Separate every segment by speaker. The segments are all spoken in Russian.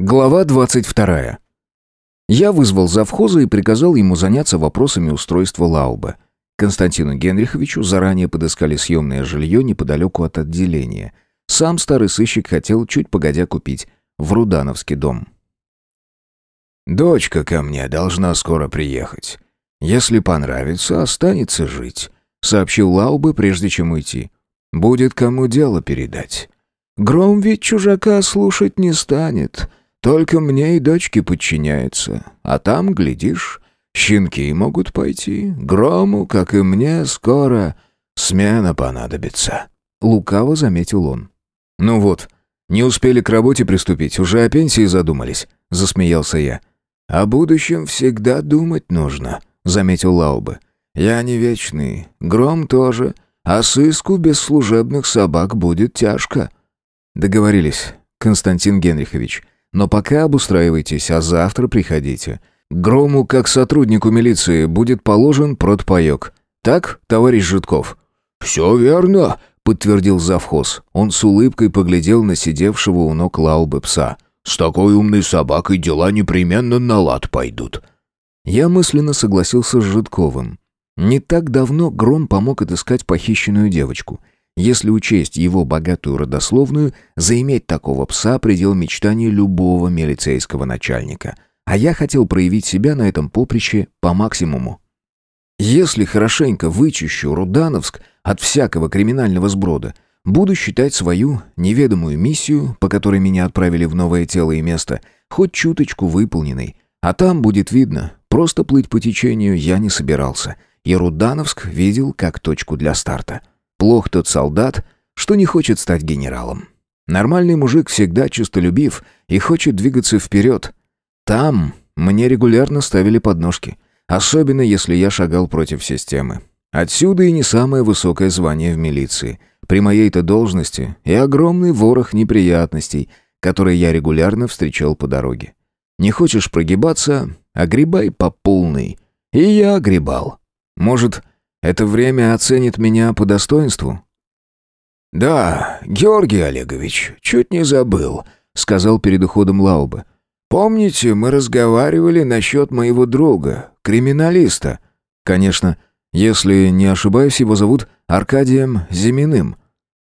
Speaker 1: Глава 22. Я вызвал завхоза и приказал ему заняться вопросами устройства Лаубы. Константину Генриховичу заранее подыскали съемное жилье неподалеку от отделения. Сам старый сыщик хотел чуть погодя купить в Рудановский дом.
Speaker 2: «Дочка ко мне должна скоро приехать. Если понравится, останется жить», — сообщил Лаубы, прежде чем уйти. «Будет кому дело передать. Гром ведь чужака слушать не станет». Только мне и дочке подчиняется. А там, глядишь, щенки могут пойти. Грому, как и мне, скоро смена понадобится».
Speaker 1: Лукаво заметил он.
Speaker 2: «Ну вот, не успели к работе приступить, уже о пенсии задумались», — засмеялся я. «О будущем всегда думать нужно», — заметил Лаубе. «Я не вечный, Гром тоже, а сыску без служебных собак будет тяжко».
Speaker 1: «Договорились, Константин Генрихович. Но пока обустраивайтесь, а завтра приходите. Грому, как сотруднику милиции, будет положен протпоек. Так, товарищ Житков?»
Speaker 2: «Все верно», — подтвердил завхоз.
Speaker 1: Он с улыбкой поглядел на сидевшего у ног лаубы пса.
Speaker 2: «С такой умной собакой дела непременно на лад пойдут».
Speaker 1: Я мысленно согласился с Житковым. Не так давно Гром помог отыскать похищенную девочку — если учесть его богатую родословную, заиметь такого пса – предел мечтаний любого милицейского начальника. А я хотел проявить себя на этом поприще по максимуму. Если хорошенько вычищу Рудановск от всякого криминального сброда, буду считать свою неведомую миссию, по которой меня отправили в новое тело и место, хоть чуточку выполненной. А там будет видно, просто плыть по течению я не собирался. И Рудановск видел как точку для старта. Плох тот солдат, что не хочет стать генералом. Нормальный мужик всегда честолюбив и хочет двигаться вперед. Там мне регулярно ставили подножки, особенно если я шагал против системы. Отсюда и не самое высокое звание в милиции. При моей-то должности и огромный ворох неприятностей, которые я регулярно встречал по дороге. Не хочешь прогибаться, огребай по полной. И я огребал. Может, это время оценит меня по достоинству?»
Speaker 2: «Да, Георгий Олегович, чуть не забыл», — сказал перед уходом Лауба. «Помните, мы разговаривали насчет моего друга, криминалиста?»
Speaker 1: «Конечно. Если не ошибаюсь, его зовут Аркадием Зиминым».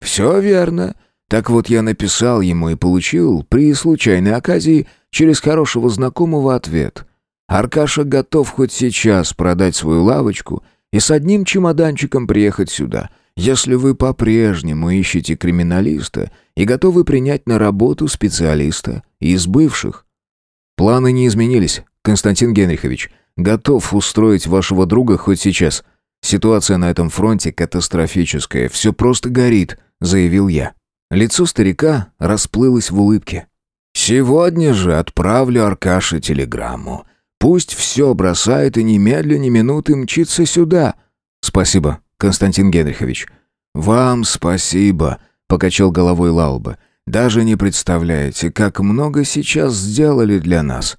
Speaker 2: «Все верно. Так вот я написал ему и получил, при случайной оказии, через хорошего знакомого ответ. Аркаша готов хоть сейчас продать свою лавочку — и с одним чемоданчиком приехать сюда, если вы по-прежнему ищете криминалиста и готовы принять на работу специалиста из бывших.
Speaker 1: Планы не изменились, Константин Генрихович. Готов устроить вашего друга хоть сейчас. Ситуация на этом фронте катастрофическая, все просто горит, заявил я. Лицо старика расплылось в улыбке.
Speaker 2: «Сегодня же отправлю Аркаше телеграмму. Пусть все бросает и немедленно, ни минуты мчится сюда.
Speaker 1: Спасибо, Константин Генрихович.
Speaker 2: Вам спасибо, покачал головой Лауба. Даже не представляете, как много сейчас сделали для нас.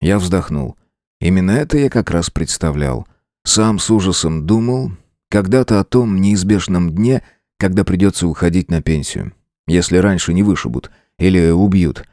Speaker 1: Я вздохнул. Именно это я как раз представлял. Сам с ужасом думал когда-то о том неизбежном дне, когда придется уходить на пенсию. Если раньше не вышибут или убьют.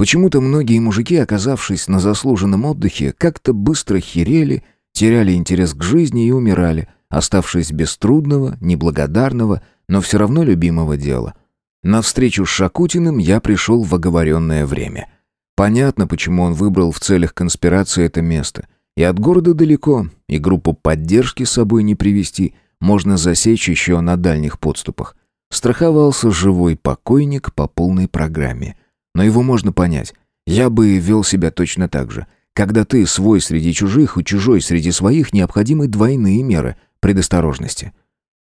Speaker 1: Почему-то многие мужики, оказавшись на заслуженном отдыхе, как-то быстро херели, теряли интерес к жизни и умирали, оставшись без трудного, неблагодарного, но все равно любимого дела. На встречу с Шакутиным я пришел в оговоренное время. Понятно, почему он выбрал в целях конспирации это место. И от города далеко, и группу поддержки с собой не привести, можно засечь еще на дальних подступах. Страховался живой покойник по полной программе. Но его можно понять. Я бы вел себя точно так же. Когда ты свой среди чужих и чужой среди своих, необходимы двойные меры предосторожности.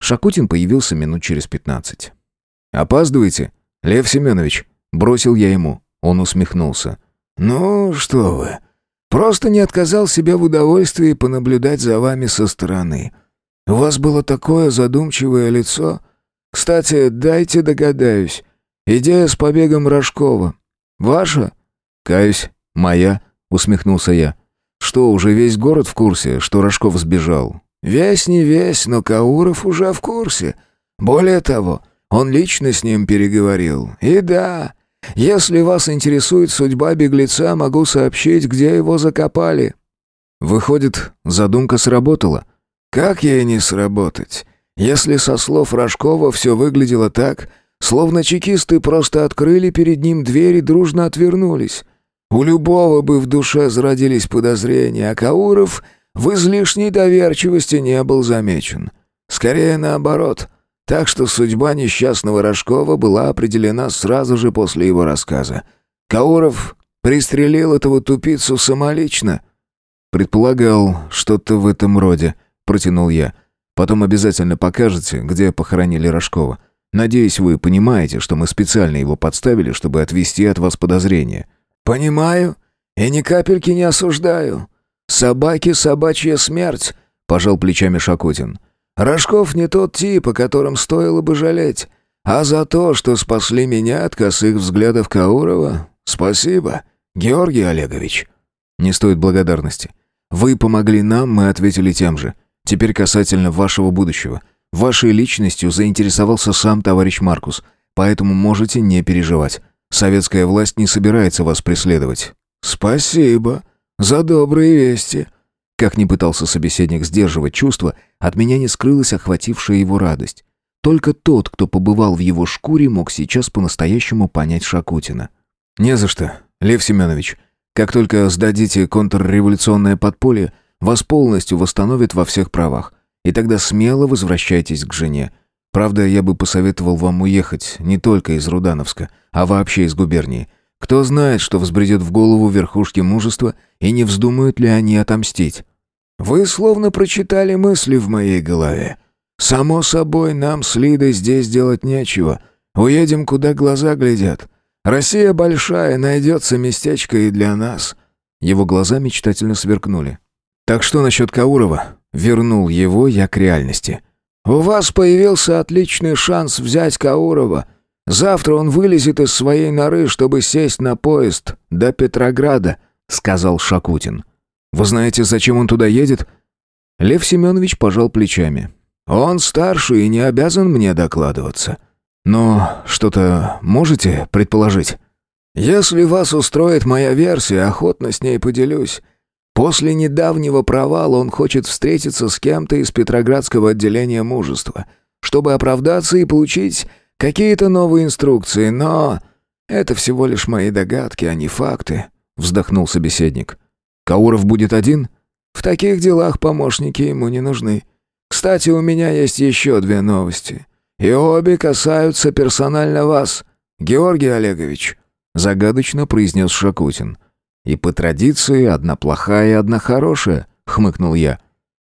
Speaker 1: Шакутин появился минут через пятнадцать. «Опаздываете, Лев Семенович?» Бросил я ему. Он усмехнулся.
Speaker 2: «Ну, что вы. Просто не отказал себе в удовольствии понаблюдать за вами со стороны. У вас было такое задумчивое лицо. Кстати, дайте догадаюсь. Идея с побегом Рожкова. Ваша?
Speaker 1: Каюсь, моя, усмехнулся я. Что, уже весь город в курсе, что Рожков сбежал?
Speaker 2: Весь не весь, но Кауров уже в курсе. Более того, он лично с ним переговорил. И да, Если вас интересует судьба беглеца, могу сообщить, где его закопали».
Speaker 1: Выходит, задумка сработала.
Speaker 2: Как ей не сработать? Если со слов Рожкова все выглядело так, словно чекисты просто открыли перед ним дверь и дружно отвернулись. У любого бы в душе зародились подозрения, а Кауров в излишней доверчивости не был замечен. Скорее наоборот. Так что судьба несчастного Рожкова была определена сразу же после его рассказа. Кауров пристрелил этого тупицу самолично —
Speaker 1: «Предполагал, что-то в этом роде», — протянул я. «Потом обязательно покажете, где похоронили Рожкова. Надеюсь, вы понимаете, что мы специально его подставили, чтобы отвести от вас подозрения».
Speaker 2: «Понимаю. И ни капельки не осуждаю. Собаки — собачья смерть», — пожал плечами Шакутин. «Рожков не тот тип, о котором стоило бы жалеть. А за то, что спасли меня от косых взглядов Каурова, спасибо, Георгий Олегович».
Speaker 1: «Не стоит благодарности. Вы помогли нам, мы ответили тем же. Теперь касательно вашего будущего. Вашей личностью заинтересовался сам товарищ Маркус, поэтому можете не переживать. Советская власть не собирается вас преследовать».
Speaker 2: «Спасибо за добрые вести».
Speaker 1: Как ни пытался собеседник сдерживать чувства, от меня не скрылась охватившая его радость. Только тот, кто побывал в его шкуре, мог сейчас по-настоящему понять Шакутина. «Не за что, Лев Семенович. Как только сдадите контрреволюционное подполье, вас полностью восстановят во всех правах. И тогда смело возвращайтесь к жене. Правда, я бы посоветовал вам уехать не только из Рудановска, а вообще из губернии. Кто знает, что взбредет в голову верхушки мужества, и не вздумают ли они отомстить.
Speaker 2: Вы словно прочитали мысли в моей голове. Само собой, нам с Лидой здесь делать нечего. Уедем, куда глаза глядят. Россия большая, найдется местечко и для нас».
Speaker 1: Его глаза мечтательно сверкнули. «Так что насчет Каурова?» Вернул его я к реальности.
Speaker 2: «У вас появился отличный шанс взять Каурова. Завтра он вылезет из своей норы, чтобы сесть на поезд до Петрограда», — сказал Шакутин.
Speaker 1: «Вы знаете, зачем он туда едет?» Лев Семенович пожал плечами.
Speaker 2: «Он старший и не обязан мне докладываться.
Speaker 1: Но что-то можете предположить?
Speaker 2: Если вас устроит моя версия, охотно с ней поделюсь. После недавнего провала он хочет встретиться с кем-то из Петроградского отделения мужества, чтобы оправдаться и получить какие-то новые инструкции, но это всего лишь мои догадки, а не факты, вздохнул собеседник.
Speaker 1: Кауров будет один?
Speaker 2: В таких делах помощники ему не нужны. Кстати, у меня есть еще две новости. И обе касаются персонально вас, Георгий Олегович», — загадочно произнес Шакутин.
Speaker 1: «И по традиции одна плохая и одна хорошая», — хмыкнул я.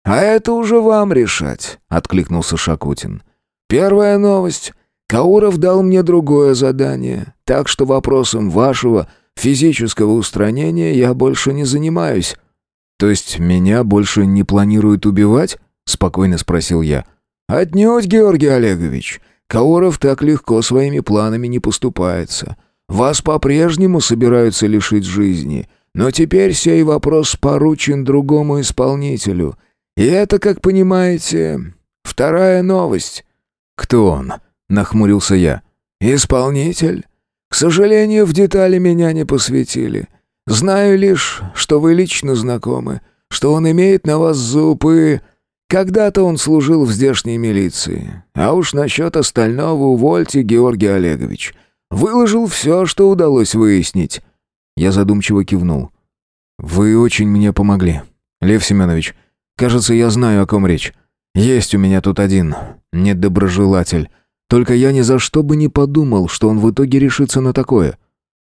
Speaker 2: «А это уже вам решать», — откликнулся Шакутин. «Первая новость. Кауров дал мне другое задание, так что вопросом вашего физического устранения я больше не занимаюсь».
Speaker 1: «То есть меня больше не планируют убивать?» — спокойно спросил я.
Speaker 2: «Отнюдь, Георгий Олегович. Кауров так легко своими планами не поступается. Вас по-прежнему собираются лишить жизни, но теперь сей вопрос поручен другому исполнителю. И это, как понимаете, вторая новость».
Speaker 1: «Кто он?» — нахмурился я.
Speaker 2: «Исполнитель. К сожалению, в детали меня не посвятили. Знаю лишь, что вы лично знакомы, что он имеет на вас зубы когда-то он служил в здешней милиции. А уж насчет остального увольте, Георгий Олегович. Выложил все, что удалось выяснить».
Speaker 1: Я задумчиво кивнул. «Вы очень мне помогли, Лев Семенович. Кажется, я знаю, о ком речь. Есть у меня тут один недоброжелатель. Только я ни за что бы не подумал, что он в итоге решится на такое».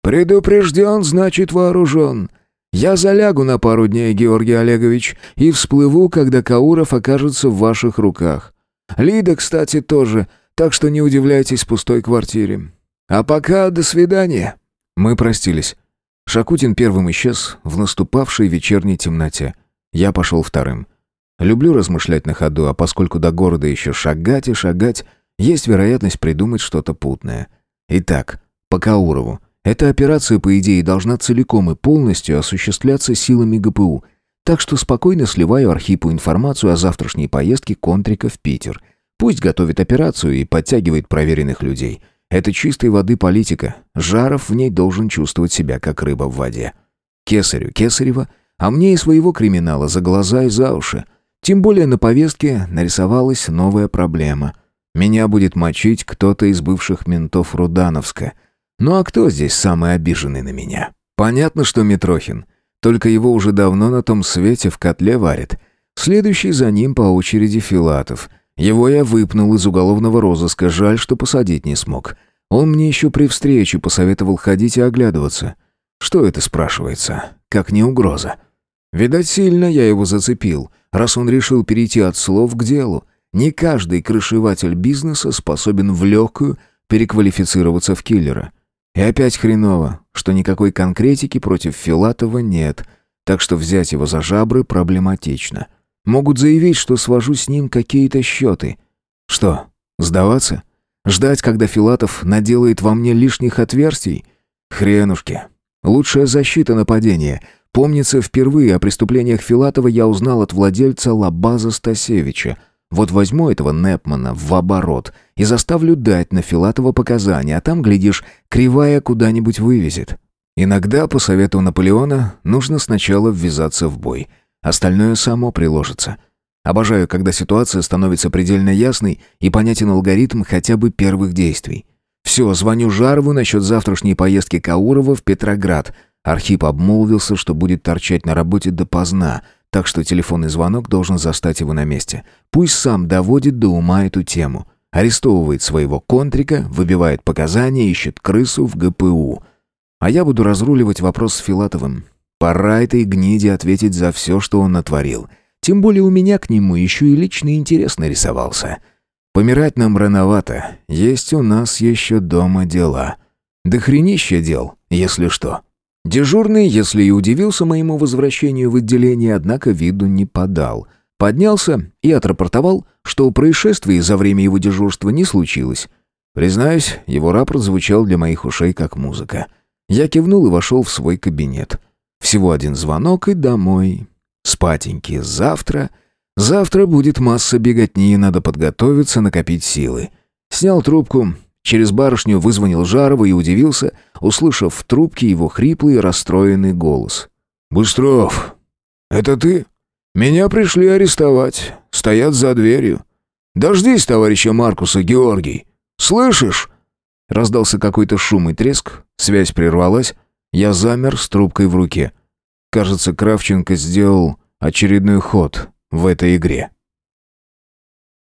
Speaker 2: «Предупрежден, значит вооружен. Я залягу на пару дней, Георгий Олегович, и всплыву, когда Кауров окажется в ваших руках. Лида, кстати, тоже, так что не удивляйтесь пустой квартире. А пока до свидания».
Speaker 1: Мы простились. Шакутин первым исчез в наступавшей вечерней темноте. Я пошел вторым. Люблю размышлять на ходу, а поскольку до города еще шагать и шагать, есть вероятность придумать что-то путное. Итак, по Каурову. Эта операция, по идее, должна целиком и полностью осуществляться силами ГПУ, так что спокойно сливаю Архипу информацию о завтрашней поездке Контрика в Питер. Пусть готовит операцию и подтягивает проверенных людей. Это чистой воды политика. Жаров в ней должен чувствовать себя, как рыба в воде. Кесарю Кесарева, а мне и своего криминала за глаза и за уши. Тем более на повестке нарисовалась новая проблема. Меня будет мочить кто-то из бывших ментов Рудановска. Ну а кто здесь самый обиженный на меня? Понятно, что Митрохин. Только его уже давно на том свете в котле варит. Следующий за ним по очереди Филатов. Его я выпнул из уголовного розыска, жаль, что посадить не смог. Он мне еще при встрече посоветовал ходить и оглядываться. Что это спрашивается? Как не угроза? Видать, сильно я его зацепил, раз он решил перейти от слов к делу. Не каждый крышеватель бизнеса способен в легкую переквалифицироваться в киллера. И опять хреново, что никакой конкретики против Филатова нет, так что взять его за жабры проблематично. Могут заявить, что свожу с ним какие-то счеты. Что, сдаваться? Ждать, когда Филатов наделает во мне лишних отверстий? Хренушки. Лучшая защита нападения. Помнится, впервые о преступлениях Филатова я узнал от владельца Лабаза Стасевича. Вот возьму этого Непмана в оборот и заставлю дать на Филатова показания, а там, глядишь, кривая куда-нибудь вывезет. Иногда, по совету Наполеона, нужно сначала ввязаться в бой. Остальное само приложится. Обожаю, когда ситуация становится предельно ясной и понятен алгоритм хотя бы первых действий. Все, звоню Жарову насчет завтрашней поездки Каурова в Петроград. Архип обмолвился, что будет торчать на работе допоздна, так что телефонный звонок должен застать его на месте. Пусть сам доводит до ума эту тему. Арестовывает своего контрика, выбивает показания, ищет крысу в ГПУ. А я буду разруливать вопрос с Филатовым. Пора этой гниде ответить за все, что он натворил. Тем более у меня к нему еще и личный интерес нарисовался. Помирать нам рановато. Есть у нас еще дома дела. Да хренище дел, если что. Дежурный, если и удивился моему возвращению в отделение, однако виду не подал. Поднялся и отрапортовал, что происшествий за время его дежурства не случилось. Признаюсь, его рапорт звучал для моих ушей как музыка. Я кивнул и вошел в свой кабинет. Всего один звонок и домой. Спатеньки, завтра Завтра будет масса беготни, надо подготовиться, накопить силы. Снял трубку, через барышню вызвонил Жарова и удивился, услышав в трубке его хриплый расстроенный голос. «Быстров, это ты? Меня пришли арестовать. Стоят за дверью. Дождись товарища Маркуса, Георгий. Слышишь?» Раздался какой-то шум и треск, связь прервалась. Я замер с трубкой в руке. Кажется, Кравченко сделал очередной ход в этой игре.